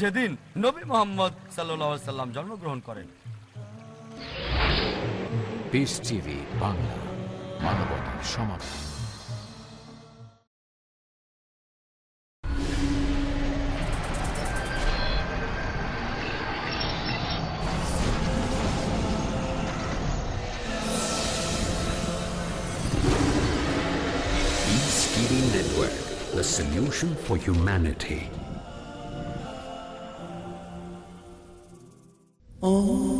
যেদিন নবী মোহাম্মদ সাল্লাহ সাল্লাম জন্মগ্রহণ করেন পিস টিভি বাংলা মানবতার Network, the solution for humanity. Oh.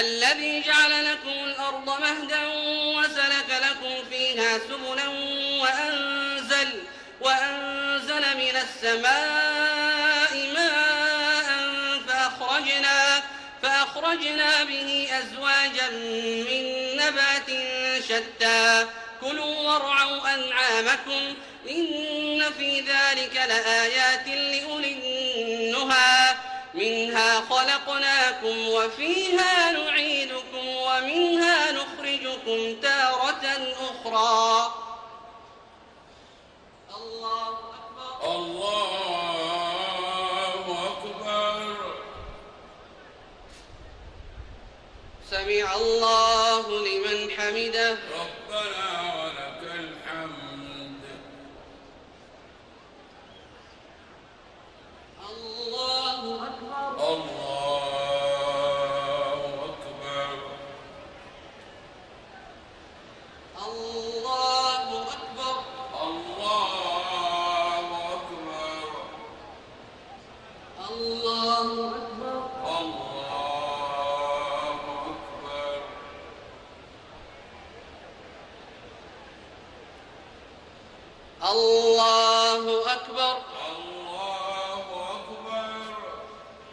الذي جعل لكم الأرض مهدا وسلك لكم فيها سبلا وأنزل وأنزل من السماء ماء فأخرجنا فأخرجنا به أزواجا من نبات شتى. كلوا وارعوا أنعامكم إن في ذلك لآيات لأولي النهى. منها خلقناكم وفيها نعيدكم ومنها نخرجكم تارة أخرى. الله أكبر. الله أكبر. سمع الله لمن حمده.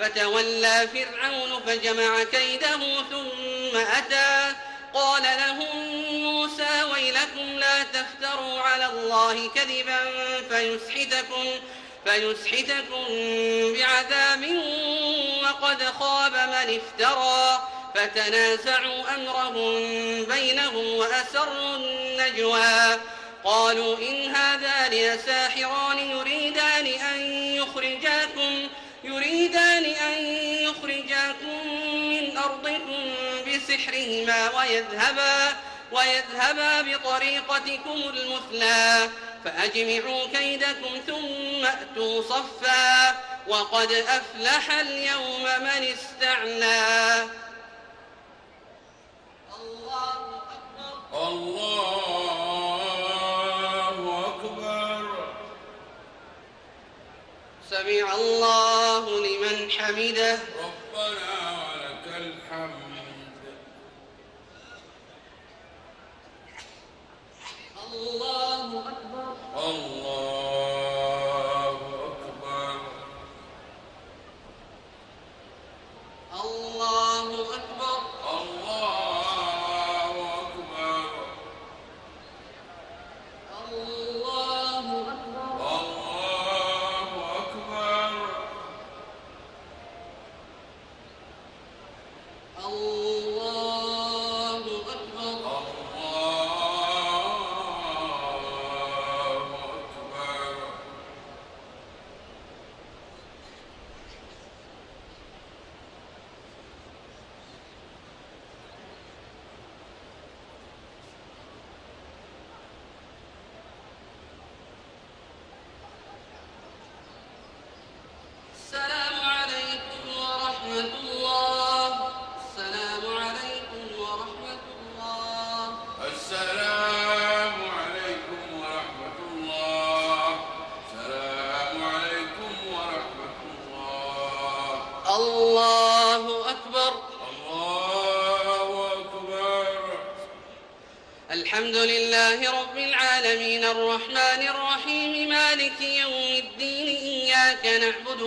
فتولى فرعون فجمع كيده ثم أتى. قال لهم موسى ويلكم لا تفتروا على الله كذبا فيسحتكم فيسحتكم بعذاب وقد خاب من افترى. فتنازعوا أمرهم بينهم وأسروا النجوى. قالوا إن هذان لساحران يريدان أن بسحرهما ويذهبا ويذهبا بطريقتكم المثلى فأجمعوا كيدكم ثم أتوا صفا. وقد أفلح اليوم من استعلى الله أكبر. الله أكبر. سمع الله لمن حمده.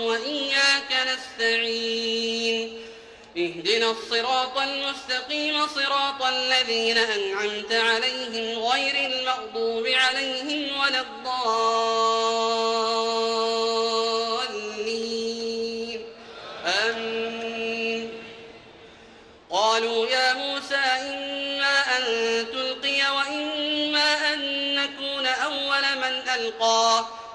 وإياك نستعين. اهدنا الصراط المستقيم صراط الذين أنعمت عليهم غير المغضوب عليهم ولا الضالين. آمين. قالوا يا موسى إما أن تلقي وإما أن نكون أول من ألقى.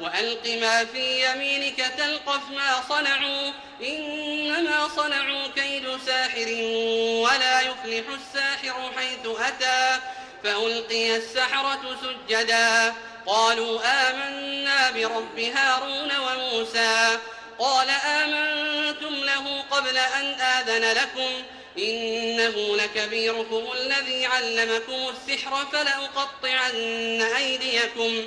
وألق ما في يمينك تلقف ما صنعوا إنما صنعوا كيد ساحر ولا يفلح الساحر حيث أتى فألقي السحرة سجدا قالوا آمنا برب هارون وموسى قال آمنتم له قبل أن آذن لكم إنه لكبيركم الذي علمكم السحر فلأقطعن أيديكم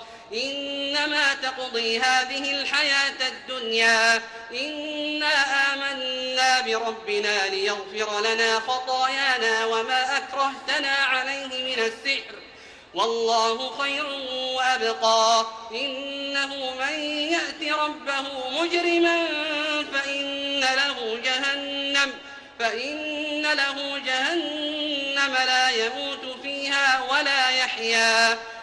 إنما تقضي هذه الحياة الدنيا. إنا آمنا بربنا ليغفر لنا خطايانا وما أكرهتنا عليه من السحر. والله خير وأبقى. إنه من يأت ربه مجرما فإن له جهنم فإن له جهنم لا يموت فيها ولا يحيا.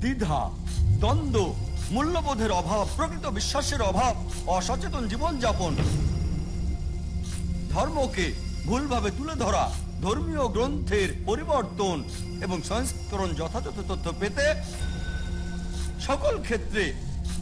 দ্বিধা, দ্বন্দ্ব, মূল্যবোধের অভাব, প্রকৃত বিশ্বাসের অভাব, অসচেতন জীবনযাপন। ধর্মকে ভুলভাবে তুলে ধরা, ধর্মীয় গ্রন্থের পরিবর্তন এবং সংস্করণ যথাযথ তথ্য পেতে সকল ক্ষেত্রে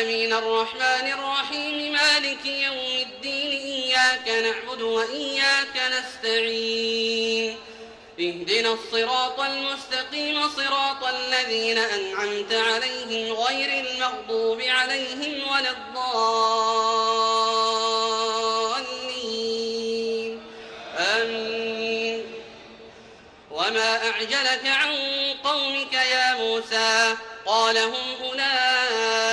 العالمين الرحمن الرحيم مالك يوم الدين إياك نعبد وإياك نستعين. اهدنا الصراط المستقيم صراط الذين أنعمت عليهم غير المغضوب عليهم ولا الضالين. آمين. وما أعجلك عن قومك يا موسى؟ قال هم أولئك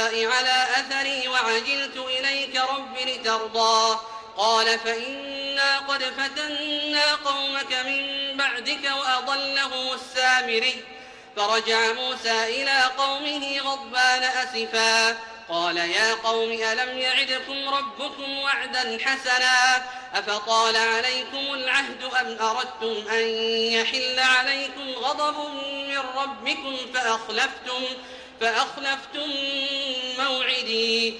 وعجلت إليك رب لترضى. قال فإنا قد فتنا قومك من بعدك وأضلهم السامري. فرجع موسى إلى قومه غضبان أسفا. قال يا قوم ألم يعدكم ربكم وعدا حسنا؟ أفطال عليكم العهد أم أردتم أن يحل عليكم غضب من ربكم فأخلفتم فأخلفتم موعدي؟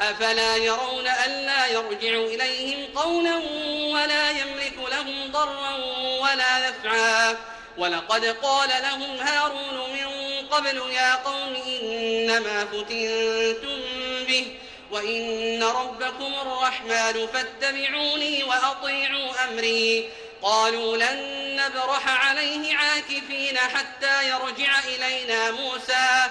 أفلا يرون ألا يرجع إليهم قولا ولا يملك لهم ضرا ولا نفعا. ولقد قال لهم هارون من قبل يا قوم إنما فتنتم به وإن ربكم الرحمن فاتبعوني وأطيعوا أمري. قالوا لن نبرح عليه عاكفين حتى يرجع إلينا موسى.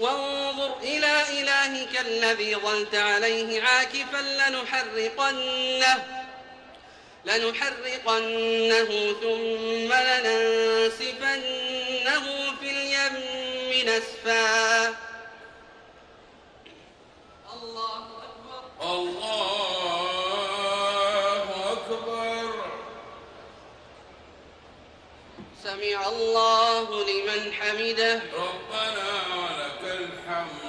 وانظر إلى إلهك الذي ظلت عليه عاكفا لنحرقنه لنحرقنه ثم لننسفنه في اليم نسفا. الله أكبر. الله أكبر. سمع الله لمن حمده. ربنا ولك الحمد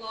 أكبر الله أكبر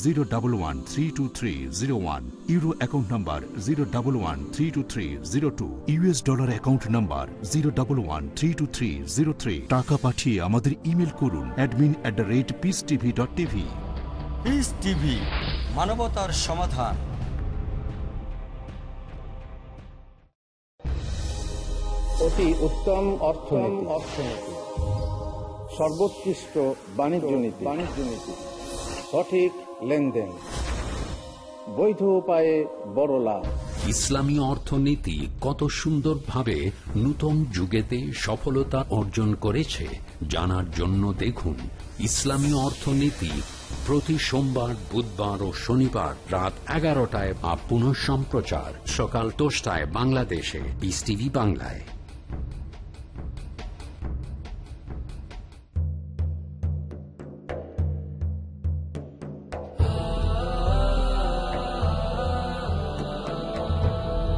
zero double one three two three zero one euro account number zero double one three two three zero two US dollar account number zero double one three two three zero three টাকা পাঠিয়ে আমাদের email করুন admin at the rate peace TV dot TV peace TV মানবতার সমাধান। অতি উত্তম অর্থনীতি। অর্থনীতি। সর্বোৎকৃষ্ট বাণিজ্য নীতি। বাণিজ্য নীতি। সঠিক লেনদেন। বৈধ উপায়ে বড় লাভ। ইসলামী অর্থনীতি কত সুন্দরভাবে নূতন যুগেতে সফলতা অর্জন করেছে, জানার জন্য দেখুন ইসলামী অর্থনীতি প্রতি সোমবার, বুধবার ও শনিবার রাত এগারোটায় বা পুনঃ সম্প্রচার সকাল দশটায় বাংলাদেশে বিস টিভি বাংলায়।